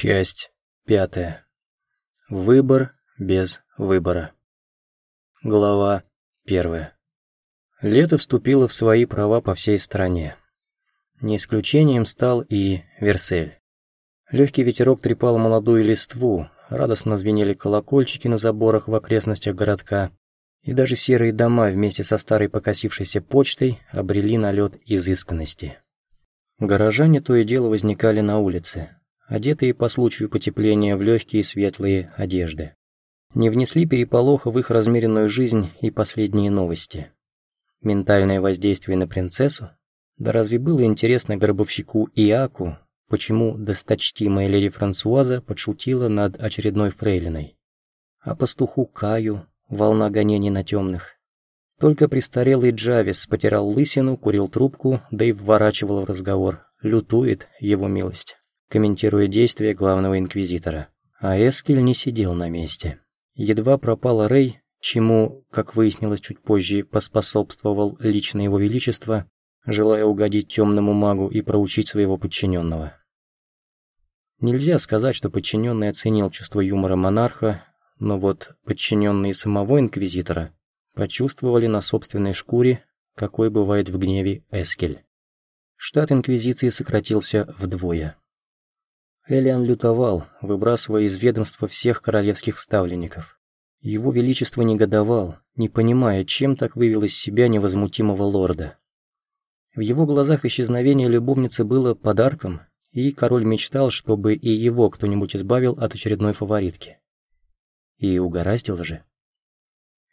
Часть пятая. Выбор без выбора. Глава первая. Лето вступило в свои права по всей стране. Не исключением стал и Версель. Легкий ветерок трепал молодую листву, радостно звенели колокольчики на заборах в окрестностях городка, и даже серые дома вместе со старой покосившейся почтой обрели налет изысканности. Горожане то и дело возникали на улице, одетые по случаю потепления в легкие светлые одежды. Не внесли переполоха в их размеренную жизнь и последние новости. Ментальное воздействие на принцессу? Да разве было интересно гробовщику Иаку, почему досточтимая леди Франсуаза подшутила над очередной фрейлиной? А пастуху Каю волна гонений на темных. Только престарелый Джавис потирал лысину, курил трубку, да и вворачивал в разговор. Лютует его милость комментируя действия главного инквизитора. А Эскель не сидел на месте. Едва пропала Рэй, чему, как выяснилось чуть позже, поспособствовал лично его величество, желая угодить темному магу и проучить своего подчиненного. Нельзя сказать, что подчиненный оценил чувство юмора монарха, но вот подчиненные самого инквизитора почувствовали на собственной шкуре, какой бывает в гневе Эскель. Штат инквизиции сократился вдвое. Элиан лютовал, выбрасывая из ведомства всех королевских ставленников. Его Величество негодовал, не понимая, чем так вывел из себя невозмутимого лорда. В его глазах исчезновение любовницы было подарком, и король мечтал, чтобы и его кто-нибудь избавил от очередной фаворитки. И угораздило же.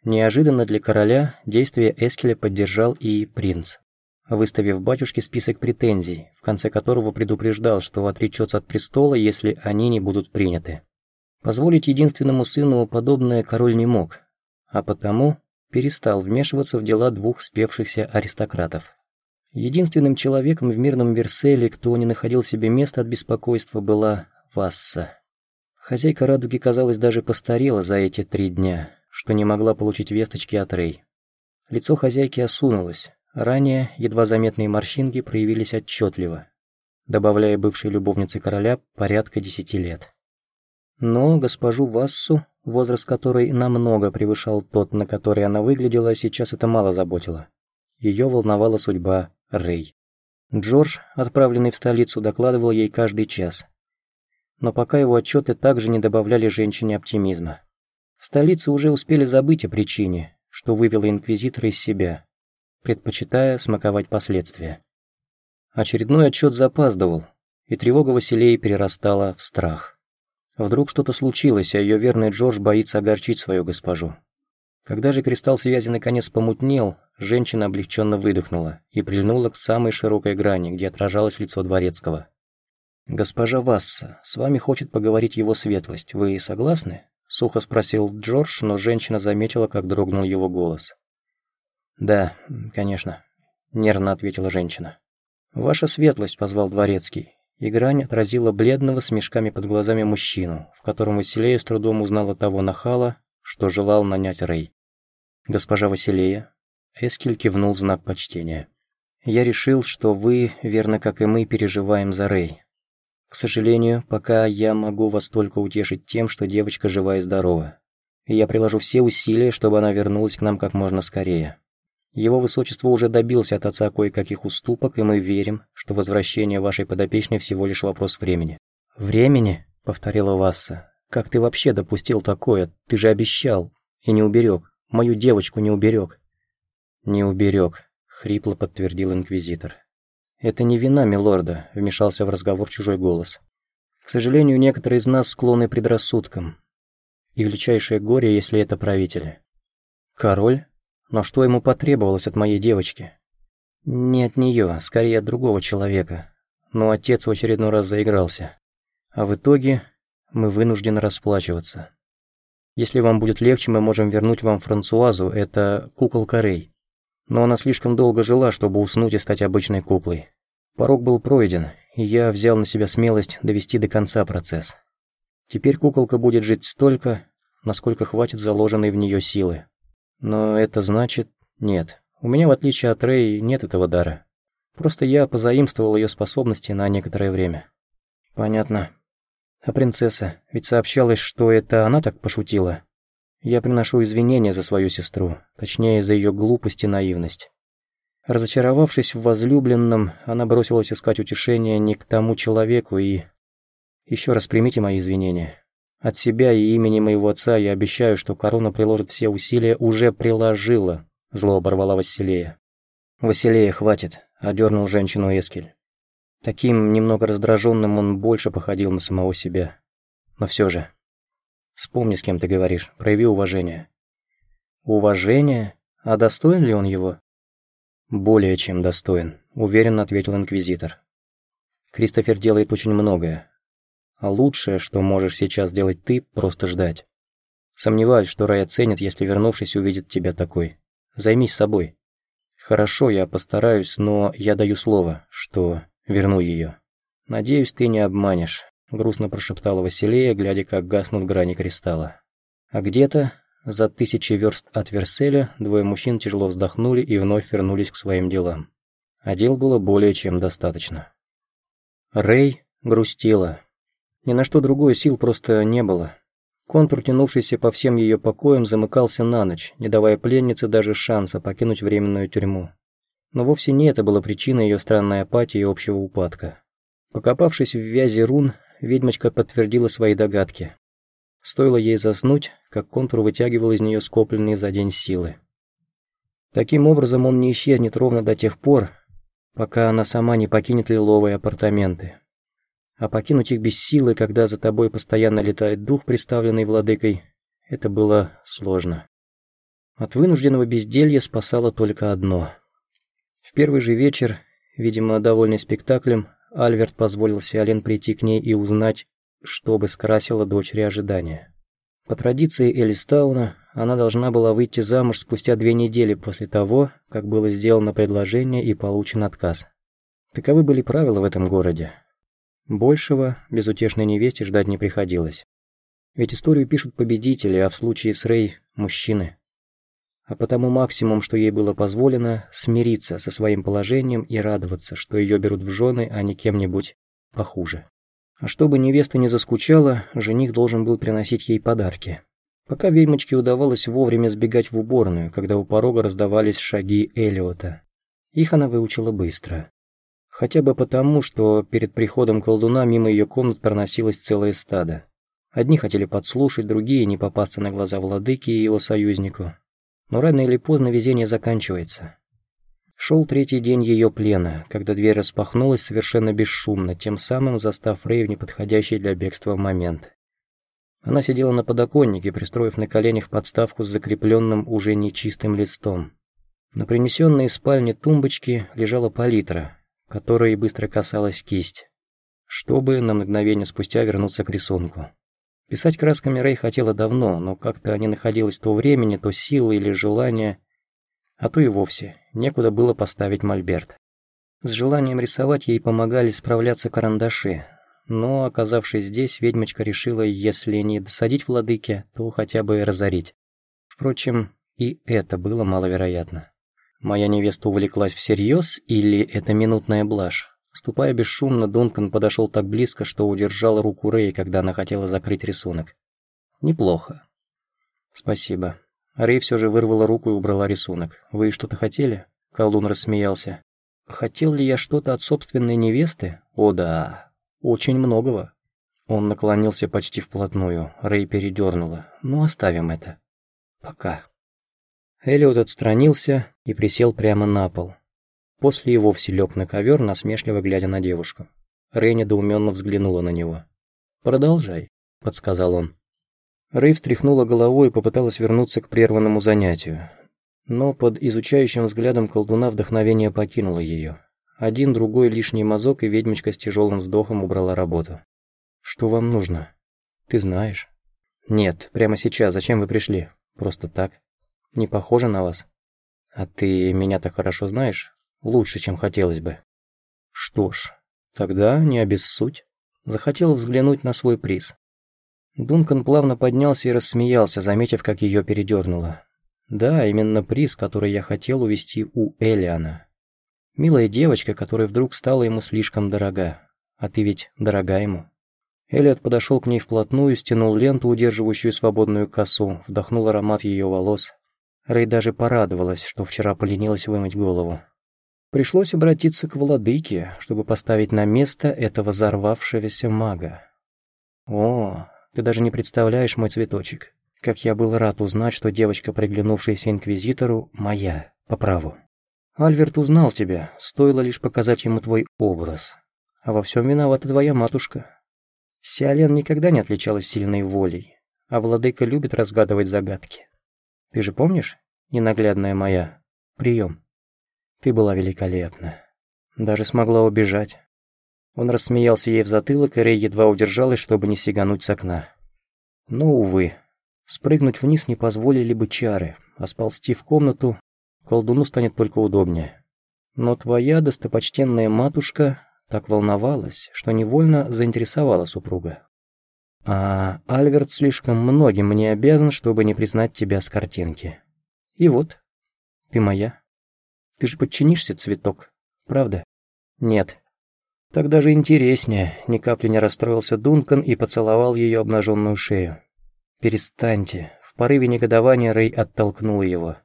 Неожиданно для короля действия Эскеля поддержал и принц выставив батюшке список претензий, в конце которого предупреждал, что отречется от престола, если они не будут приняты. Позволить единственному сыну подобное король не мог, а потому перестал вмешиваться в дела двух спевшихся аристократов. Единственным человеком в мирном Верселе, кто не находил себе места от беспокойства, была Васса. Хозяйка радуги, казалось, даже постарела за эти три дня, что не могла получить весточки от Рей. Лицо хозяйки осунулось, Ранее едва заметные морщинки проявились отчетливо, добавляя бывшей любовнице короля порядка десяти лет. Но госпожу Вассу, возраст которой намного превышал тот, на который она выглядела, сейчас это мало заботило. Ее волновала судьба Рэй. Джордж, отправленный в столицу, докладывал ей каждый час. Но пока его отчеты также не добавляли женщине оптимизма. В столице уже успели забыть о причине, что вывело инквизитора из себя, предпочитая смаковать последствия. Очередной отчет запаздывал, и тревога Василии перерастала в страх. Вдруг что-то случилось, а ее верный Джордж боится огорчить свою госпожу. Когда же кристалл связи наконец помутнел, женщина облегченно выдохнула и прильнула к самой широкой грани, где отражалось лицо дворецкого. «Госпожа Васса, с вами хочет поговорить его светлость, вы согласны?» Сухо спросил Джордж, но женщина заметила, как дрогнул его голос. «Да, конечно», — нервно ответила женщина. «Ваша светлость», — позвал дворецкий. И отразила бледного с мешками под глазами мужчину, в котором Василея с трудом узнала того нахала, что желал нанять Рэй. «Госпожа Василея», — Эскель кивнул в знак почтения. «Я решил, что вы, верно как и мы, переживаем за Рэй. К сожалению, пока я могу вас только утешить тем, что девочка жива и здорова. И я приложу все усилия, чтобы она вернулась к нам как можно скорее. Его высочество уже добился от отца кое-каких уступок, и мы верим, что возвращение вашей подопечной всего лишь вопрос времени». «Времени?» — повторила Васса. «Как ты вообще допустил такое? Ты же обещал. И не уберег. Мою девочку не уберег». «Не уберег», — хрипло подтвердил инквизитор. «Это не вина милорда», — вмешался в разговор чужой голос. «К сожалению, некоторые из нас склонны предрассудкам. И величайшее горе, если это правители». «Король?» Но что ему потребовалось от моей девочки? Не от нее, скорее от другого человека. Но отец в очередной раз заигрался. А в итоге мы вынуждены расплачиваться. Если вам будет легче, мы можем вернуть вам Франсуазу, это куколка Рэй. Но она слишком долго жила, чтобы уснуть и стать обычной куклой. Порог был пройден, и я взял на себя смелость довести до конца процесс. Теперь куколка будет жить столько, насколько хватит заложенной в нее силы. Но это значит... Нет, у меня, в отличие от Рэй, нет этого дара. Просто я позаимствовал ее способности на некоторое время. Понятно. А принцесса, ведь сообщалось, что это она так пошутила. Я приношу извинения за свою сестру, точнее, за ее глупость и наивность. Разочаровавшись в возлюбленном, она бросилась искать утешения не к тому человеку и... Еще раз примите мои извинения. От себя и имени моего отца я обещаю, что корона приложит все усилия, уже приложила, зло оборвала Василея. Василея, хватит, одернул женщину Эскель. Таким немного раздраженным он больше походил на самого себя. Но все же. Вспомни, с кем ты говоришь, прояви уважение. Уважение? А достоин ли он его? «Более чем достоин», — уверенно ответил Инквизитор. «Кристофер делает очень многое. А лучшее, что можешь сейчас делать ты, просто ждать. Сомневаюсь, что Рай оценит, если вернувшись увидит тебя такой. Займись собой. Хорошо, я постараюсь, но я даю слово, что верну ее. Надеюсь, ты не обманешь», — грустно прошептала Василея, глядя, как гаснут грани кристалла. А где-то, за тысячи верст от Верселя двое мужчин тяжело вздохнули и вновь вернулись к своим делам. А дел было более чем достаточно. Рэй грустила. Ни на что другое сил просто не было. Контур, тянувшийся по всем ее покоям, замыкался на ночь, не давая пленнице даже шанса покинуть временную тюрьму. Но вовсе не это было причиной ее странной апатии и общего упадка. Покопавшись в вязи рун, ведьмочка подтвердила свои догадки. Стоило ей заснуть, как контур вытягивал из нее скопленные за день силы. Таким образом, он не исчезнет ровно до тех пор, пока она сама не покинет лиловые апартаменты. А покинуть их без силы, когда за тобой постоянно летает дух, представленный владыкой, это было сложно. От вынужденного безделья спасало только одно. В первый же вечер, видимо, довольный спектаклем, Альверт позволил Сиален прийти к ней и узнать, чтобы скрасила дочери ожидания. По традиции Элистауна, она должна была выйти замуж спустя две недели после того, как было сделано предложение и получен отказ. Таковы были правила в этом городе. Большего безутешной невесте ждать не приходилось. Ведь историю пишут победители, а в случае с Рей – мужчины. А потому максимум, что ей было позволено, смириться со своим положением и радоваться, что ее берут в жены, а не кем-нибудь похуже. А чтобы невеста не заскучала, жених должен был приносить ей подарки. Пока ведьмочке удавалось вовремя сбегать в уборную, когда у порога раздавались шаги Элиота. Их она выучила быстро. Хотя бы потому, что перед приходом колдуна мимо ее комнат проносилось целое стадо. Одни хотели подслушать, другие не попасться на глаза владыки и его союзнику. Но рано или поздно везение заканчивается. Шел третий день ее плена, когда дверь распахнулась совершенно бесшумно, тем самым застав Рэй в неподходящий для бегства момент. Она сидела на подоконнике, пристроив на коленях подставку с закрепленным уже нечистым листом. На принесенной из спальни тумбочке лежала палитра, которой быстро касалась кисть, чтобы на мгновение спустя вернуться к рисунку. Писать красками Рэй хотела давно, но как-то не находилось то времени, то силы или желания, а то и вовсе некуда было поставить мольберт. С желанием рисовать ей помогали справляться карандаши, но, оказавшись здесь, ведьмочка решила, если не досадить владыке, то хотя бы разорить. Впрочем, и это было маловероятно. Моя невеста увлеклась всерьез или это минутная блажь? Ступая бесшумно, Дункан подошел так близко, что удержал руку Рэй, когда она хотела закрыть рисунок. Неплохо. Спасибо. Рэй все же вырвала руку и убрала рисунок. «Вы что-то хотели?» Колдун рассмеялся. «Хотел ли я что-то от собственной невесты? О да, очень многого». Он наклонился почти вплотную. Рэй передернула. «Ну, оставим это. Пока». Эллиот отстранился и присел прямо на пол. После и вовсе лег на ковер, насмешливо глядя на девушку. Рэй недоуменно взглянула на него. «Продолжай», — подсказал он. Рэй встряхнула головой и попыталась вернуться к прерванному занятию. Но под изучающим взглядом колдуна вдохновение покинуло ее. Один, другой лишний мазок, и ведьмочка с тяжелым вздохом убрала работу. «Что вам нужно?» «Ты знаешь?» «Нет, прямо сейчас. Зачем вы пришли? Просто так. Не похоже на вас. А ты меня так хорошо знаешь? Лучше, чем хотелось бы». «Что ж, тогда не обессудь». Захотел взглянуть на свой приз. Дункан плавно поднялся и рассмеялся, заметив, как ее передернуло. Да, именно приз, который я хотел увести у Элиана. Милая девочка, которая вдруг стала ему слишком дорога. А ты ведь дорога ему. Элliот подошел к ней вплотную, стянул ленту, удерживающую свободную косу, вдохнул аромат ее волос. Рэй даже порадовалась, что вчера поленилась вымыть голову. Пришлось обратиться к владыке, чтобы поставить на место этого взорвавшегося мага. «О, ты даже не представляешь, мой цветочек, как я был рад узнать, что девочка, приглянувшаяся инквизитору, моя, по праву. Альверт узнал тебя, стоило лишь показать ему твой образ. А во всем виновата твоя матушка. Сиален никогда не отличалась сильной волей, а владыка любит разгадывать загадки. Ты же помнишь, ненаглядная моя, прием? Ты была великолепна. Даже смогла убежать. Он рассмеялся ей в затылок, и Рей едва удержалась, чтобы не сигануть с окна. Но, увы, спрыгнуть вниз не позволили бы чары, а сползти в комнату колдуну станет только удобнее. Но твоя достопочтенная матушка так волновалась, что невольно заинтересовала супруга. А Альверт слишком многим мне обязан, чтобы не признать тебя с картинки. И вот, ты моя. Ты же подчинишься, цветок, правда? Нет. Так даже интереснее, ни капли не расстроился Дункан и поцеловал ее обнаженную шею. Перестаньте. В порыве негодования Рэй оттолкнул его.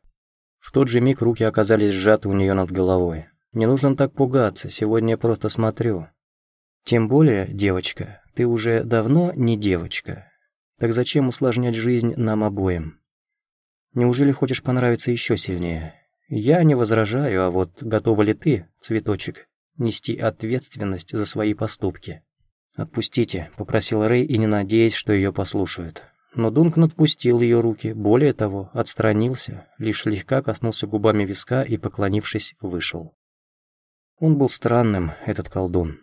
В тот же миг руки оказались сжаты у нее над головой. Не нужно так пугаться, сегодня я просто смотрю. Тем более, девочка, ты уже давно не девочка. Так зачем усложнять жизнь нам обоим? Неужели хочешь понравиться еще сильнее? Я не возражаю, а вот готова ли ты, цветочек, нести ответственность за свои поступки? «Отпустите», — попросил Рэй и не надеясь, что ее послушают. Но Дункан отпустил ее руки, более того, отстранился, лишь слегка коснулся губами виска и, поклонившись, вышел. Он был странным, этот колдун.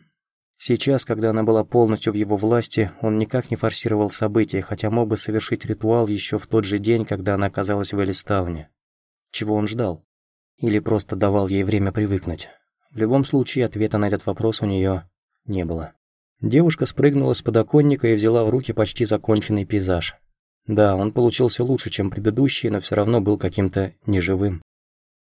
Сейчас, когда она была полностью в его власти, он никак не форсировал события, хотя мог бы совершить ритуал еще в тот же день, когда она оказалась в Элиставне. Чего он ждал? Или просто давал ей время привыкнуть? В любом случае, ответа на этот вопрос у нее не было. Девушка спрыгнула с подоконника и взяла в руки почти законченный пейзаж. Да, он получился лучше, чем предыдущий, но все равно был каким-то неживым.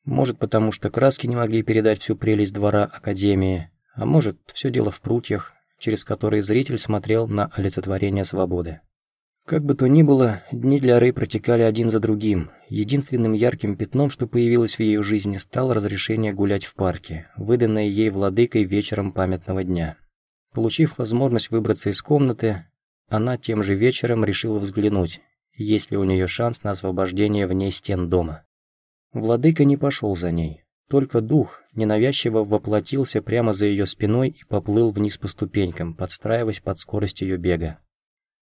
Может, потому что краски не могли передать всю прелесть двора Академии, а может, все дело в прутьях, через которые зритель смотрел на олицетворение свободы. Как бы то ни было, дни для Рэй протекали один за другим. Единственным ярким пятном, что появилось в ее жизни, стало разрешение гулять в парке, выданное ей владыкой вечером памятного дня. Получив возможность выбраться из комнаты, она тем же вечером решила взглянуть, есть ли у нее шанс на освобождение вне стен дома. Владыка не пошел за ней. Только дух ненавязчиво воплотился прямо за ее спиной и поплыл вниз по ступенькам, подстраиваясь под скорость ее бега.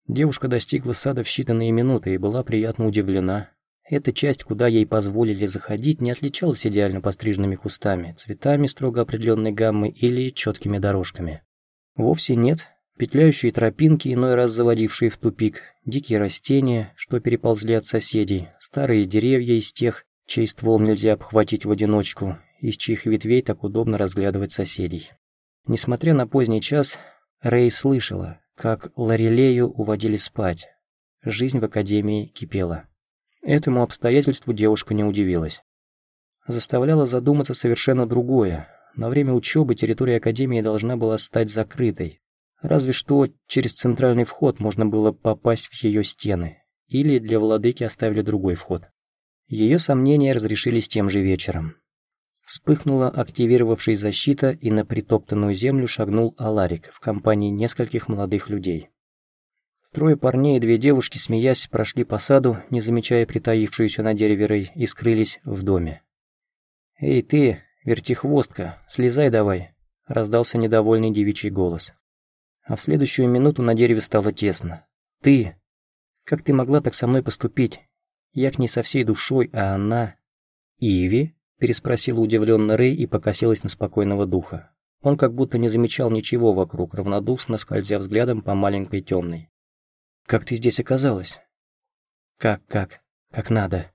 Девушка достигла сада в считанные минуты и была приятно удивлена. Эта часть, куда ей позволили заходить, не отличалась идеально постриженными кустами, цветами строго определенной гаммы или четкими дорожками. Вовсе нет, петляющие тропинки, иной раз заводившие в тупик, дикие растения, что переползли от соседей, старые деревья из тех, чей ствол нельзя обхватить в одиночку, из чьих ветвей так удобно разглядывать соседей. Несмотря на поздний час, Рэй слышала, как Лорелею уводили спать. Жизнь в академии кипела. Этому обстоятельству девушка не удивилась. Заставляло задуматься совершенно другое. На время учебы территория академии должна была стать закрытой. Разве что через центральный вход можно было попасть в ее стены. Или для владыки оставили другой вход. Ее сомнения разрешились тем же вечером. Вспыхнула активировавшись защита, и на притоптанную землю шагнул Аларик в компании нескольких молодых людей. Трое парней и две девушки, смеясь, прошли по саду, не замечая притаившуюся на дереве Рэй, и скрылись в доме. «Эй ты, вертихвостка, слезай давай!» – раздался недовольный девичий голос. А в следующую минуту на дереве стало тесно. «Ты! Как ты могла так со мной поступить? Я к ней со всей душой, а она... Иви? Переспросила удивленно Рэй и покосилась на спокойного духа. Он как будто не замечал ничего вокруг, равнодушно скользя взглядом по маленькой темной. «Как ты здесь оказалась?» «Как, как? Как надо?»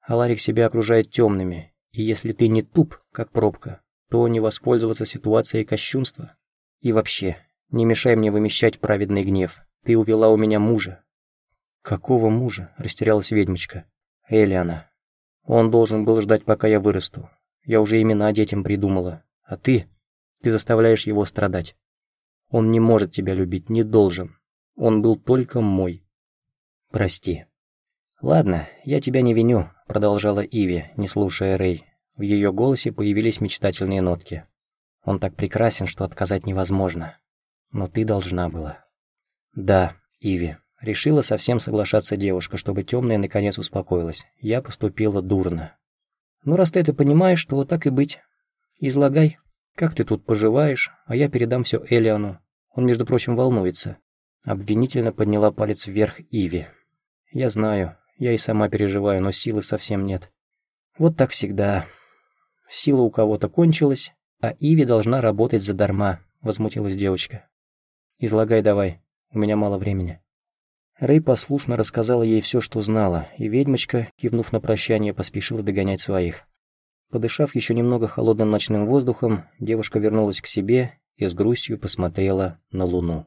Аларик себя окружает темными, и если ты не туп, как пробка, то не воспользоваться ситуацией кощунства. И вообще, не мешай мне вымещать праведный гнев. Ты увела у меня мужа, «Какого мужа?» – растерялась ведьмочка. «Элиана. Он должен был ждать, пока я вырасту. Я уже имена детям придумала. А ты? Ты заставляешь его страдать». Он не может тебя любить, не должен. Он был только мой. Прости. Ладно, я тебя не виню, продолжала Иви, не слушая Рэй. В ее голосе появились мечтательные нотки. Он так прекрасен, что отказать невозможно. Но ты должна была. Да, Иви. Решила совсем соглашаться девушка, чтобы темная наконец успокоилась. Я поступила дурно. Ну, раз ты это понимаешь, то так и быть. Излагай, как ты тут поживаешь, а я передам все Элиану. Он, между прочим, волнуется. Обвинительно подняла палец вверх Иви. Я знаю, я и сама переживаю, но силы совсем нет. Вот так всегда. Сила у кого-то кончилась, а Иви должна работать задарма, возмутилась девочка. Излагай давай, у меня мало времени. Рэй послушно рассказала ей все, что знала, и ведьмочка, кивнув на прощание, поспешила догонять своих. Подышав еще немного холодным ночным воздухом, девушка вернулась к себе и с грустью посмотрела на луну.